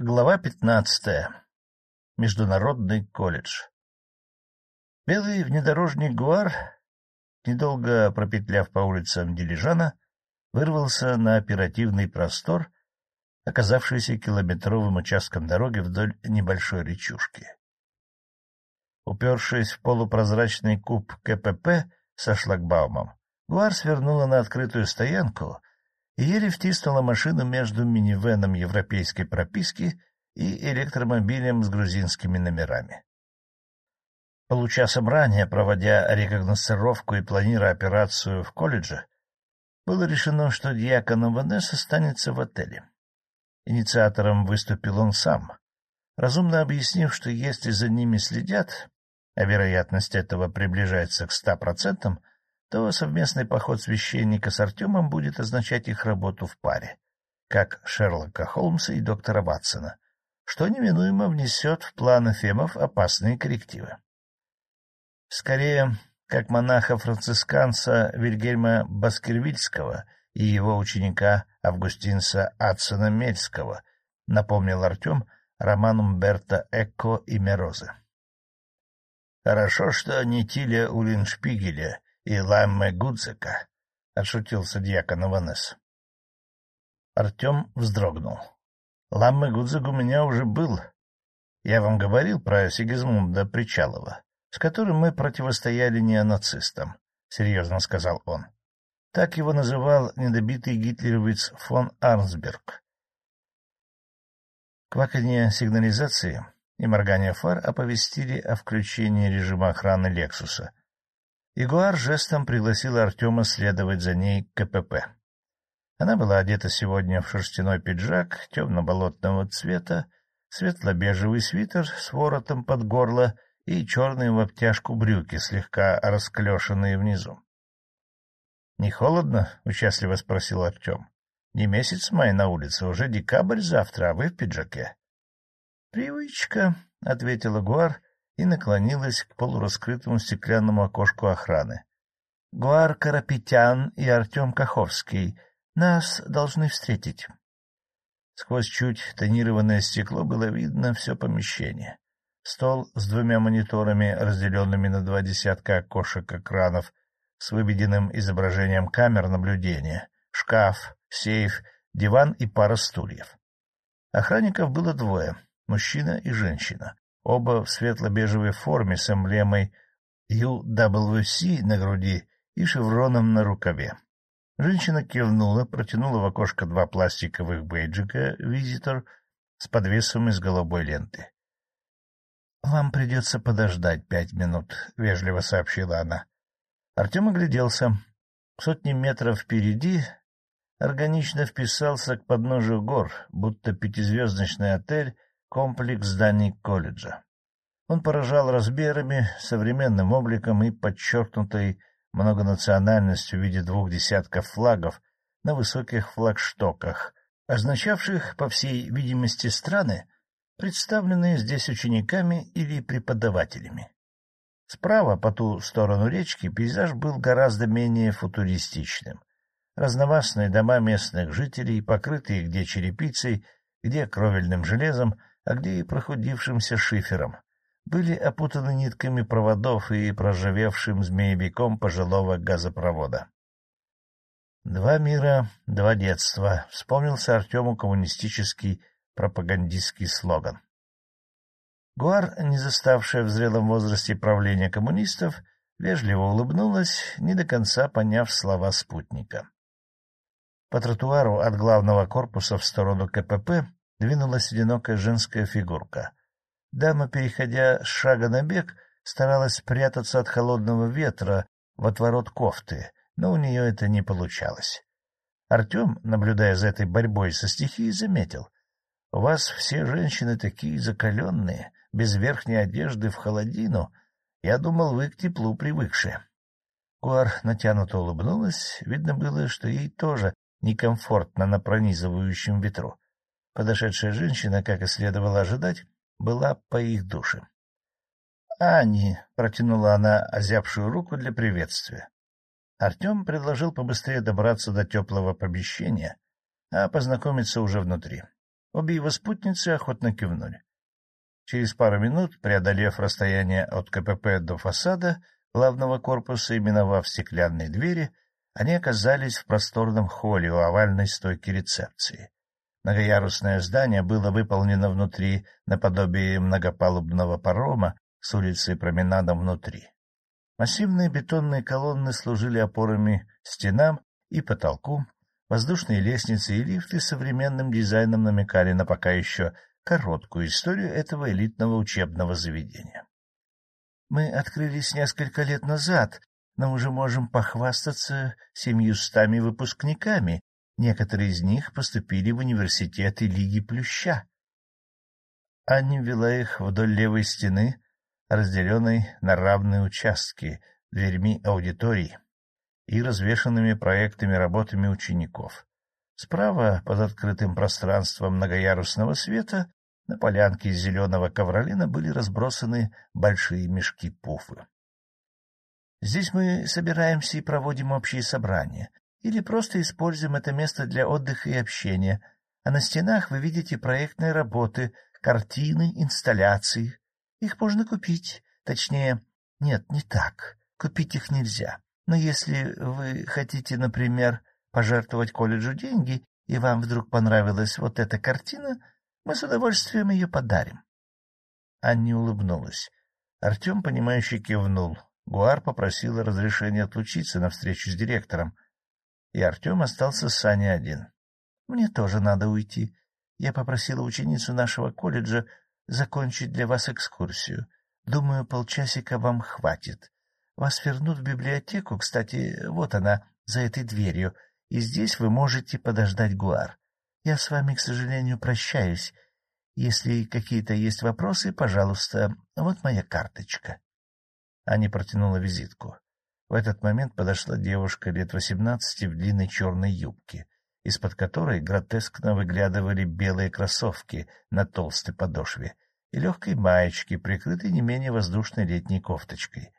Глава пятнадцатая. Международный колледж. Белый внедорожник «Гуар», недолго пропетляв по улицам Дилижана, вырвался на оперативный простор, оказавшийся километровым участком дороги вдоль небольшой речушки. Упершись в полупрозрачный куб КПП со шлагбаумом, Гуар свернула на открытую стоянку — и еле втиснула машину между минивеном европейской прописки и электромобилем с грузинскими номерами. Получасом ранее, проводя рекогносцировку и планируя операцию в колледже, было решено, что дьякон ВНС останется в отеле. Инициатором выступил он сам, разумно объяснив, что если за ними следят, а вероятность этого приближается к ста процентам, то совместный поход священника с Артемом будет означать их работу в паре, как Шерлока Холмса и доктора Ватсона, что неминуемо внесет в план Эфемов опасные коррективы. Скорее, как монаха-францисканца Вильгельма Баскервильского и его ученика Августинца Адсона Мельского, напомнил Артем роман Умберто Эко и Мерозы. Хорошо, что не Тиля Улиншпигеля и Ламме Гудзека, — отшутился дьякон Иванес. Артем вздрогнул. — Ламме Гудзек у меня уже был. Я вам говорил про Сигизмунда Причалова, с которым мы противостояли неонацистам, — серьезно сказал он. Так его называл недобитый гитлеровец фон Арнсберг. Кваканье сигнализации и моргание фар оповестили о включении режима охраны «Лексуса», Ягуар жестом пригласила Артема следовать за ней к КПП. Она была одета сегодня в шерстяной пиджак темно-болотного цвета, светло-бежевый свитер с воротом под горло и черные в обтяжку брюки, слегка расклешенные внизу. — Не холодно? — участливо спросил Артем. — Не месяц май на улице, уже декабрь завтра, а вы в пиджаке. — Привычка, — ответила Гуар и наклонилась к полураскрытому стеклянному окошку охраны. — Гуар Карапетян и Артем Каховский. Нас должны встретить. Сквозь чуть тонированное стекло было видно все помещение. Стол с двумя мониторами, разделенными на два десятка окошек-экранов, с выведенным изображением камер наблюдения, шкаф, сейф, диван и пара стульев. Охранников было двое — мужчина и женщина оба в светло-бежевой форме с эмблемой UWC на груди и шевроном на рукаве. Женщина кивнула, протянула в окошко два пластиковых бейджика «Визитор» с подвесом из голубой ленты. — Вам придется подождать пять минут, — вежливо сообщила она. Артем огляделся. Сотни метров впереди органично вписался к подножию гор, будто пятизвездочный отель комплекс зданий колледжа. Он поражал размерами, современным обликом и подчеркнутой многонациональностью в виде двух десятков флагов на высоких флагштоках, означавших, по всей видимости, страны, представленные здесь учениками или преподавателями. Справа, по ту сторону речки, пейзаж был гораздо менее футуристичным. Разновасные дома местных жителей, покрытые где черепицей, где кровельным железом, а где и прохудившимся шифером, были опутаны нитками проводов и проржавевшим змеевиком пожилого газопровода. «Два мира, два детства», — вспомнился Артему коммунистический пропагандистский слоган. Гуар, не заставшая в зрелом возрасте правления коммунистов, вежливо улыбнулась, не до конца поняв слова спутника. По тротуару от главного корпуса в сторону КПП двинулась одинокая женская фигурка. Дама, переходя с шага на бег, старалась спрятаться от холодного ветра в отворот кофты, но у нее это не получалось. Артем, наблюдая за этой борьбой со стихией, заметил. — У вас все женщины такие закаленные, без верхней одежды в холодину. Я думал, вы к теплу привыкшие. Гуар натянуто улыбнулась. Видно было, что ей тоже некомфортно на пронизывающем ветру. Подошедшая женщина, как и следовало ожидать, была по их душе. — Ани! — протянула она озябшую руку для приветствия. Артем предложил побыстрее добраться до теплого помещения, а познакомиться уже внутри. Обе его спутницы охотно кивнули. Через пару минут, преодолев расстояние от КПП до фасада главного корпуса и миновав стеклянные двери, они оказались в просторном холле у овальной стойки рецепции. Многоярусное здание было выполнено внутри наподобие многопалубного парома с улицы променадом внутри. Массивные бетонные колонны служили опорами стенам и потолку, воздушные лестницы и лифты современным дизайном намекали на пока еще короткую историю этого элитного учебного заведения. Мы открылись несколько лет назад, но уже можем похвастаться семьюстами выпускниками, Некоторые из них поступили в университеты Лиги Плюща. Анни вела их вдоль левой стены, разделенной на равные участки, дверьми аудиторий и развешанными проектами работами учеников. Справа, под открытым пространством многоярусного света, на полянке из зеленого ковролина были разбросаны большие мешки пуфы. Здесь мы собираемся и проводим общие собрания, или просто используем это место для отдыха и общения, а на стенах вы видите проектные работы, картины, инсталляции. Их можно купить. Точнее, нет, не так. Купить их нельзя. Но если вы хотите, например, пожертвовать колледжу деньги, и вам вдруг понравилась вот эта картина, мы с удовольствием ее подарим. Анни улыбнулась. Артем, понимающе кивнул. Гуар попросила разрешения отлучиться на встречу с директором, и Артем остался с Саней один. — Мне тоже надо уйти. Я попросила ученицу нашего колледжа закончить для вас экскурсию. Думаю, полчасика вам хватит. Вас вернут в библиотеку, кстати, вот она, за этой дверью, и здесь вы можете подождать Гуар. Я с вами, к сожалению, прощаюсь. Если какие-то есть вопросы, пожалуйста, вот моя карточка. Аня протянула визитку. В этот момент подошла девушка лет восемнадцати в длинной черной юбке, из-под которой гротескно выглядывали белые кроссовки на толстой подошве и легкой маечки, прикрытой не менее воздушной летней кофточкой.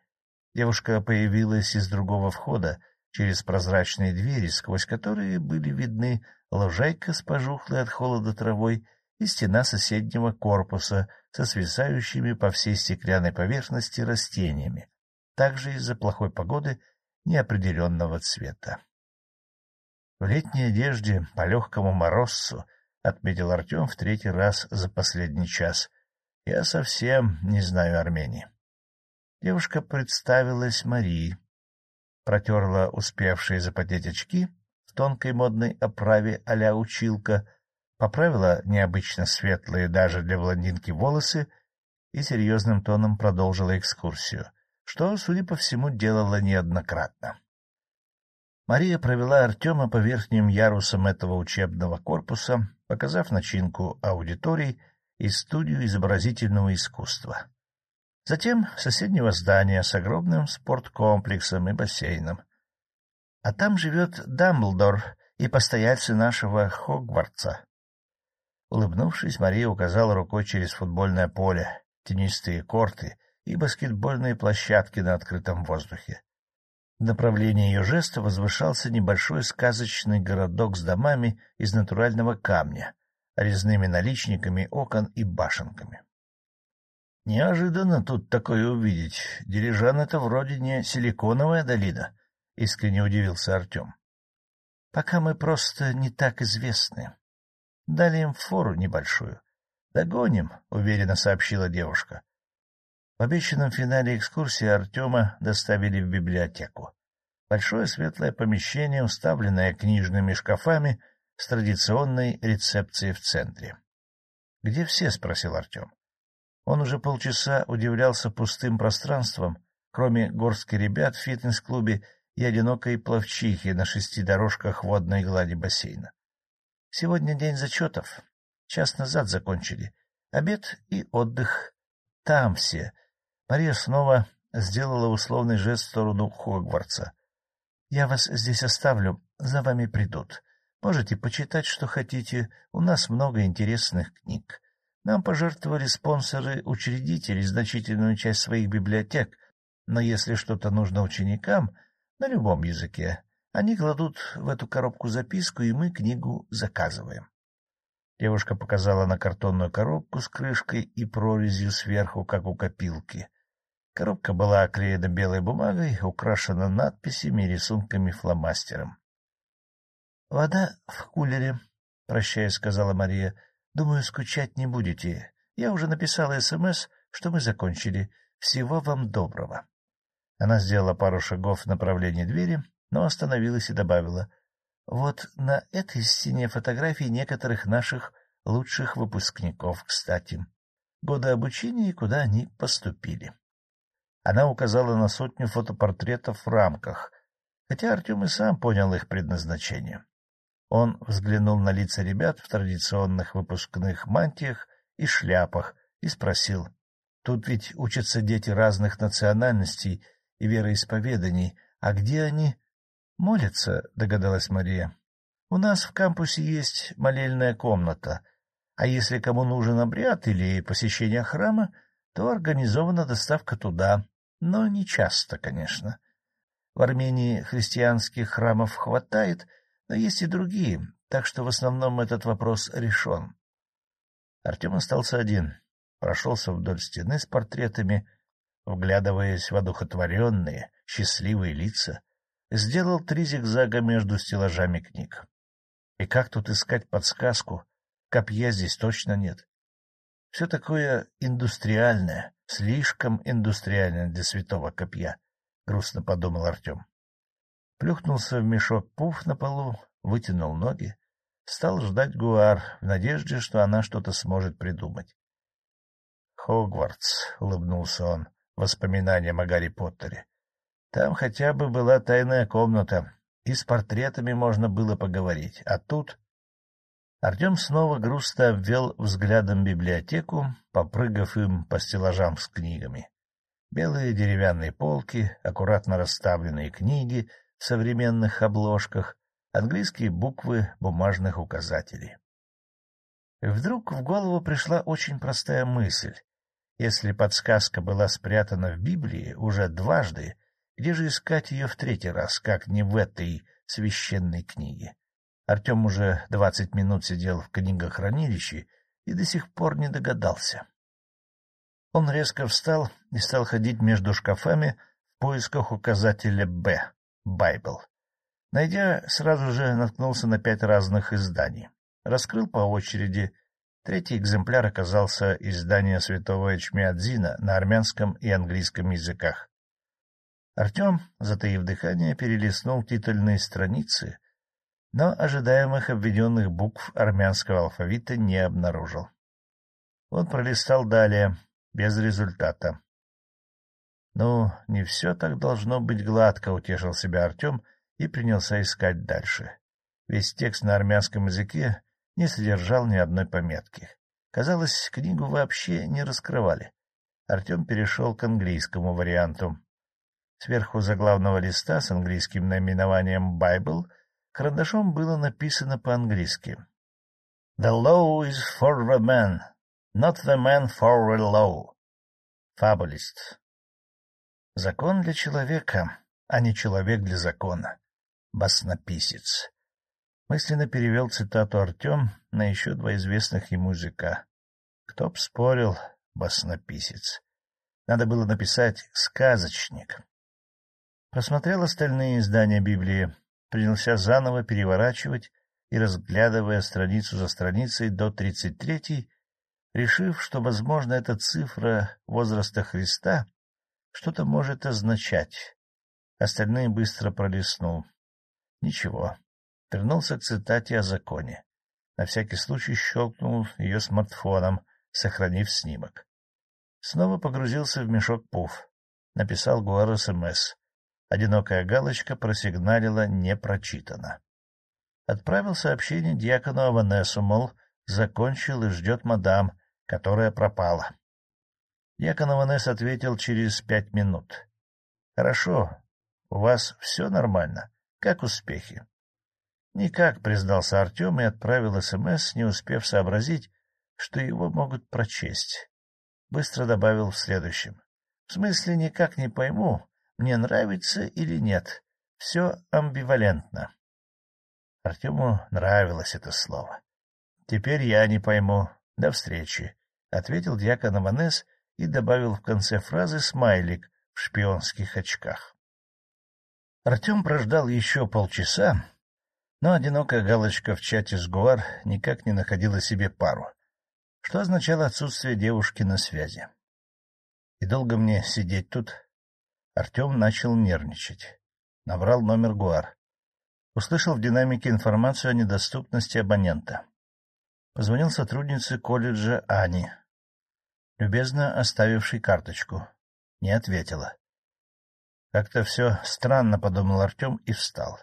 Девушка появилась из другого входа, через прозрачные двери, сквозь которые были видны лужайка с пожухлой от холода травой и стена соседнего корпуса со свисающими по всей стеклянной поверхности растениями, также из-за плохой погоды неопределенного цвета. В летней одежде по легкому морозцу, — отметил Артем в третий раз за последний час, — я совсем не знаю Армении. Девушка представилась Марии, протерла успевшие запотеть очки в тонкой модной оправе а училка, поправила необычно светлые даже для блондинки волосы и серьезным тоном продолжила экскурсию что, судя по всему, делала неоднократно. Мария провела Артема по верхним ярусам этого учебного корпуса, показав начинку аудиторий и студию изобразительного искусства. Затем соседнего здания с огромным спорткомплексом и бассейном. А там живет Дамблдор и постояльцы нашего Хогвартса. Улыбнувшись, Мария указала рукой через футбольное поле, тенистые корты и баскетбольные площадки на открытом воздухе. В направлении ее жеста возвышался небольшой сказочный городок с домами из натурального камня, резными наличниками окон и башенками. — Неожиданно тут такое увидеть. Дирижан — это вроде не силиконовая долина, — искренне удивился Артем. — Пока мы просто не так известны. Дали им фору небольшую. — Догоним, — уверенно сообщила девушка. В обещанном финале экскурсии Артема доставили в библиотеку. Большое светлое помещение, уставленное книжными шкафами с традиционной рецепцией в центре. — Где все? — спросил Артем. Он уже полчаса удивлялся пустым пространством, кроме горстки ребят в фитнес-клубе и одинокой пловчихи на шести дорожках водной глади бассейна. Сегодня день зачетов. Час назад закончили. Обед и отдых. Там все, Мария снова сделала условный жест в сторону Хогвартса. — Я вас здесь оставлю, за вами придут. Можете почитать, что хотите, у нас много интересных книг. Нам пожертвовали спонсоры-учредители значительную часть своих библиотек, но если что-то нужно ученикам, на любом языке, они кладут в эту коробку записку, и мы книгу заказываем. Девушка показала на картонную коробку с крышкой и прорезью сверху, как у копилки. Коробка была оклеена белой бумагой, украшена надписями и рисунками фломастером. — Вода в кулере, — прощаясь, сказала Мария. — Думаю, скучать не будете. Я уже написала СМС, что мы закончили. Всего вам доброго. Она сделала пару шагов в направлении двери, но остановилась и добавила. Вот на этой стене фотографии некоторых наших лучших выпускников, кстати. Годы обучения и куда они поступили. Она указала на сотню фотопортретов в рамках, хотя Артем и сам понял их предназначение. Он взглянул на лица ребят в традиционных выпускных мантиях и шляпах и спросил. Тут ведь учатся дети разных национальностей и вероисповеданий, а где они — Молятся, — догадалась Мария. — У нас в кампусе есть молельная комната, а если кому нужен обряд или посещение храма, то организована доставка туда, но не часто, конечно. В Армении христианских храмов хватает, но есть и другие, так что в основном этот вопрос решен. Артем остался один, прошелся вдоль стены с портретами, вглядываясь в одухотворенные, счастливые лица, сделал три зигзага между стеллажами книг. И как тут искать подсказку? Копья здесь точно нет. Все такое индустриальное, слишком индустриальное для святого копья, — грустно подумал Артем. Плюхнулся в мешок пуф на полу, вытянул ноги, стал ждать Гуар в надежде, что она что-то сможет придумать. «Хогвартс», — улыбнулся он воспоминаниям о Гарри Поттере. Там хотя бы была тайная комната, и с портретами можно было поговорить. А тут... Артем снова грустно обвел взглядом библиотеку, попрыгав им по стеллажам с книгами. Белые деревянные полки, аккуратно расставленные книги в современных обложках, английские буквы бумажных указателей. Вдруг в голову пришла очень простая мысль. Если подсказка была спрятана в Библии уже дважды, где же искать ее в третий раз, как не в этой священной книге? Артем уже двадцать минут сидел в книгохранилище и до сих пор не догадался. Он резко встал и стал ходить между шкафами в поисках указателя «Б» — «Байбл». Найдя, сразу же наткнулся на пять разных изданий. Раскрыл по очереди. Третий экземпляр оказался издание святого Эчмиадзина на армянском и английском языках. Артем, затаив дыхание, перелистнул титульные страницы, но ожидаемых обведенных букв армянского алфавита не обнаружил. Он пролистал далее, без результата. Ну, не все так должно быть гладко, — утешил себя Артем и принялся искать дальше. Весь текст на армянском языке не содержал ни одной пометки. Казалось, книгу вообще не раскрывали. Артем перешел к английскому варианту. Сверху заглавного листа с английским наименованием «Bible» карандашом было написано по-английски. «The law is for the man, not the man for the law». Фабулист. Закон для человека, а не человек для закона. Баснописец. Мысленно перевел цитату Артем на еще два известных ему языка. Кто б спорил, баснописец. Надо было написать «сказочник». Просмотрел остальные издания Библии, принялся заново переворачивать и, разглядывая страницу за страницей до тридцать третьей, решив, что, возможно, эта цифра возраста Христа что-то может означать. Остальные быстро пролистнул. Ничего. Вернулся к цитате о законе. На всякий случай щелкнул ее смартфоном, сохранив снимок. Снова погрузился в мешок пуф. Написал Гуар СМС. Одинокая галочка просигналила «не прочитано». Отправил сообщение дьякону Аванесу, мол, закончил и ждет мадам, которая пропала. Дьякон Аванес ответил через пять минут. — Хорошо. У вас все нормально? Как успехи? — Никак, — признался Артем и отправил СМС, не успев сообразить, что его могут прочесть. Быстро добавил в следующем. — В смысле, никак не пойму, мне нравится или нет. Все амбивалентно. Артему нравилось это слово. — Теперь я не пойму. До встречи, — ответил дьякон Аванес и добавил в конце фразы смайлик в шпионских очках. Артем прождал еще полчаса, но одинокая галочка в чате с Гуар никак не находила себе пару, что означало отсутствие девушки на связи. И долго мне сидеть тут? Артем начал нервничать. Набрал номер Гуар. Услышал в динамике информацию о недоступности абонента. Позвонил сотруднице колледжа Ани, любезно оставившей карточку. Не ответила. Как-то все странно, — подумал Артем и встал.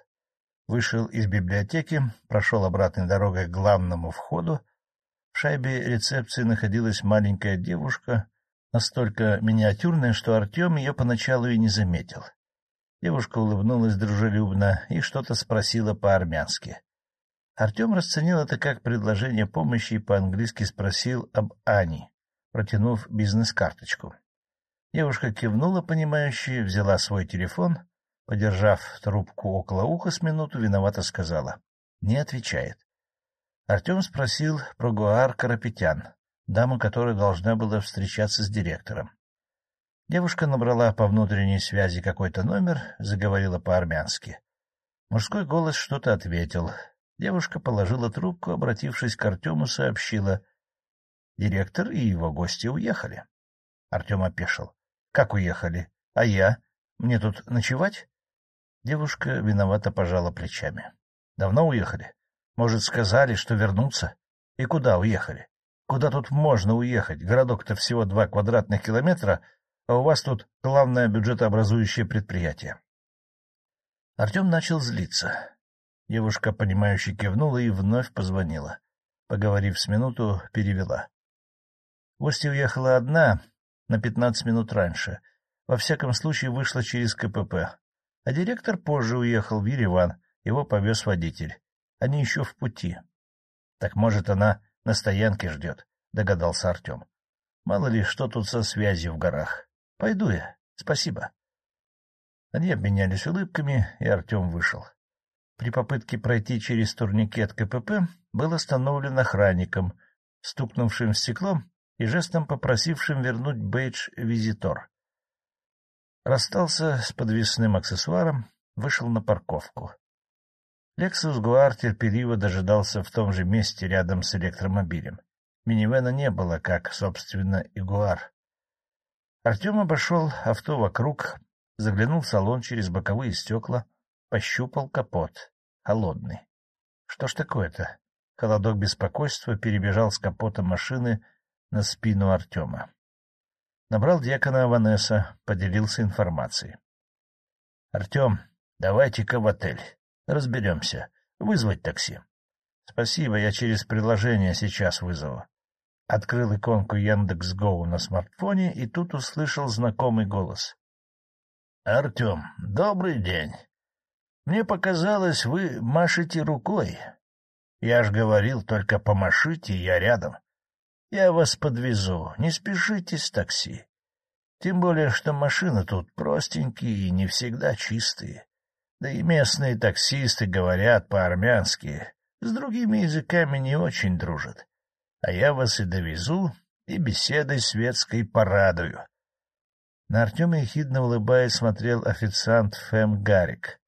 Вышел из библиотеки, прошел обратной дорогой к главному входу. В шайбе рецепции находилась маленькая девушка, настолько миниатюрная, что Артем ее поначалу и не заметил. Девушка улыбнулась дружелюбно и что-то спросила по-армянски. Артем расценил это как предложение помощи и по-английски спросил об Ане, протянув бизнес-карточку. Девушка кивнула, понимающе, взяла свой телефон, подержав трубку около уха с минуту, виновато сказала. Не отвечает. Артем спросил про Гуар Карапетян, даму, которая должна была встречаться с директором. Девушка набрала по внутренней связи какой-то номер, заговорила по-армянски. Мужской голос что-то ответил. Девушка положила трубку, обратившись к Артему, сообщила. Директор и его гости уехали. Артем опешил. — Как уехали? А я? Мне тут ночевать? Девушка виновато пожала плечами. — Давно уехали? Может, сказали, что вернутся? И куда уехали? Куда тут можно уехать? Городок-то всего два квадратных километра, а у вас тут главное бюджетообразующее предприятие. Артем начал злиться. Девушка, понимающе кивнула и вновь позвонила. Поговорив с минуту, перевела. Гостья уехала одна на пятнадцать минут раньше. Во всяком случае, вышла через КПП. А директор позже уехал в Ереван, его повез водитель. Они еще в пути. Так, может, она на стоянке ждет, — догадался Артем. Мало ли, что тут со связью в горах. Пойду я. Спасибо. Они обменялись улыбками, и Артем вышел при попытке пройти через турникет КПП был остановлен охранником, стукнувшим в стекло и жестом попросившим вернуть бейдж «Визитор». Расстался с подвесным аксессуаром, вышел на парковку. Лексус Гуар терпеливо дожидался в том же месте рядом с электромобилем. Минивэна не было, как, собственно, и Гуар. Артем обошел авто вокруг, заглянул в салон через боковые стекла, пощупал капот холодный. Что ж такое-то? Холодок беспокойства перебежал с капота машины на спину Артема. Набрал дьякона Аванеса, поделился информацией. — Артем, давайте-ка в отель. Разберемся. Вызвать такси. — Спасибо, я через приложение сейчас вызову. Открыл иконку Яндекс.Гоу на смартфоне и тут услышал знакомый голос. — Артем, добрый день. Мне показалось, вы машете рукой. Я ж говорил, только помашите, я рядом. Я вас подвезу, не спешите с такси. Тем более, что машины тут простенькие и не всегда чистые. Да и местные таксисты говорят по-армянски, с другими языками не очень дружат. А я вас и довезу, и беседой светской порадую. На Артема ехидно улыбаясь смотрел официант Фэм Гарик.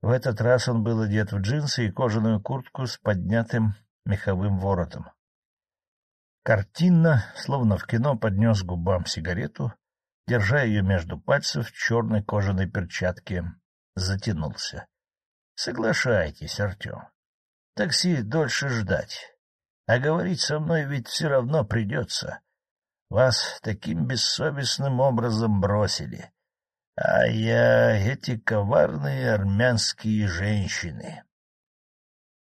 В этот раз он был одет в джинсы и кожаную куртку с поднятым меховым воротом. Картинно, словно в кино, поднес губам сигарету, держа ее между пальцев в черной кожаной перчатке, затянулся. — Соглашайтесь, Артем. Такси дольше ждать. А говорить со мной ведь все равно придется. Вас таким бессовестным образом бросили. А я эти коварные армянские женщины.